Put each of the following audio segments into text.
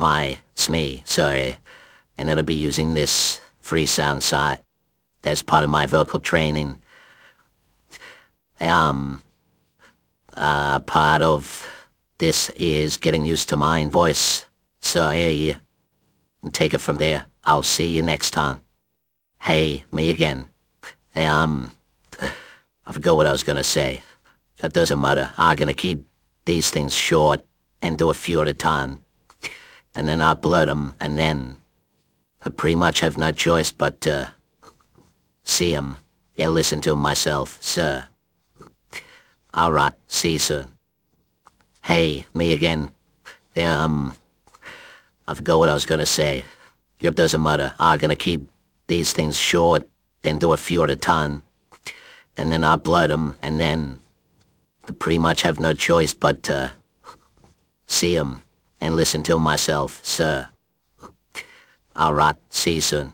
Why, it's me, sorry. And it'll be using this Freesound site. That's part of my vocal training. Um, uh, part of this is getting used to my voice. So, yeah, take it from there. I'll see you next time. Hey, me again. Hey, um, I forgot what I was gonna say. That doesn't matter. I'm gonna keep these things short and do a few at a time. And then them, and then I pretty much have no choice but to see 'em and listen to 'em myself, sir. Alright, see you soon. Hey, me again. Yeah, um, I forgot what I was gonna say. It doesn't matter. I'm gonna keep these things short, then do a few at a time. And then them, and then I pretty much have no choice but to see 'em and listen to myself, sir. Alright, see you soon.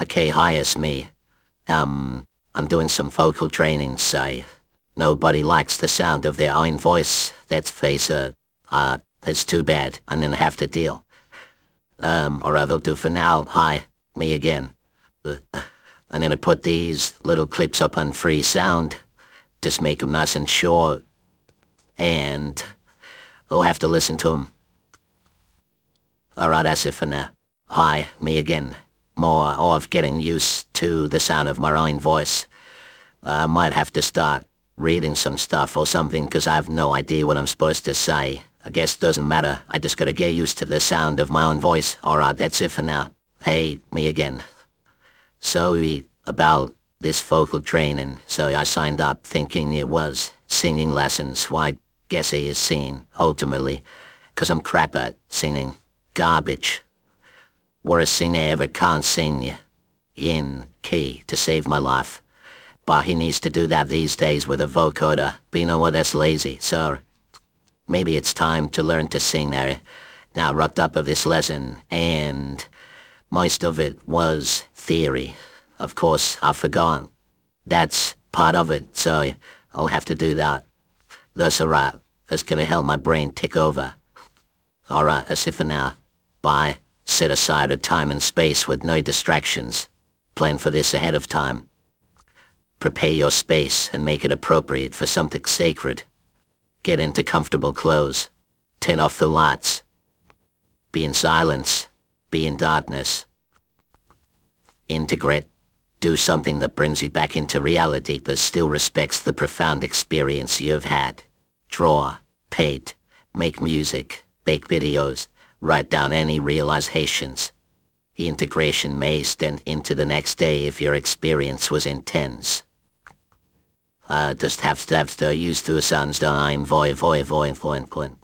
Okay, hi, it's me. Um, I'm doing some vocal training, say. Nobody likes the sound of their own voice. Let's face it. Uh, it's too bad. I'm gonna have to deal. Um, or I will do for now. Hi, me again. Uh, I'm gonna put these little clips up on Freesound. Just make 'em nice and short. And we'll have to listen to him. Alright, that's it for now. Hi, me again. More of getting used to the sound of my own voice. I might have to start reading some stuff or something because I have no idea what I'm supposed to say. I guess doesn't matter. I just gotta get used to the sound of my own voice. Alright, that's it for now. Hey, me again. So about this vocal training, so I signed up thinking it was singing lessons. Why, guess he is singing, ultimately, because I'm crap at singing. Garbage. Worst singer ever can't sing in key to save my life. But he needs to do that these days with a vocoder. But you know what, that's lazy, so maybe it's time to learn to sing there. Now, wrapped up of this lesson, and most of it was theory. Of course, I've forgotten. That's part of it, so I'll have to do that. That's alright. That's gonna help my brain tick over. Alright, that's it for now. Bye. Set aside a time and space with no distractions. Plan for this ahead of time. Prepare your space and make it appropriate for something sacred. Get into comfortable clothes. Turn off the lights. Be in silence. Be in darkness. Integrate. Do something that brings you back into reality but still respects the profound experience you've had. Draw. Paint. Make music. Make videos. Write down any realizations. The integration may extend into the next day if your experience was intense. Uh, just have to have to use to sounds time, voy, voy, voy, voy, voy.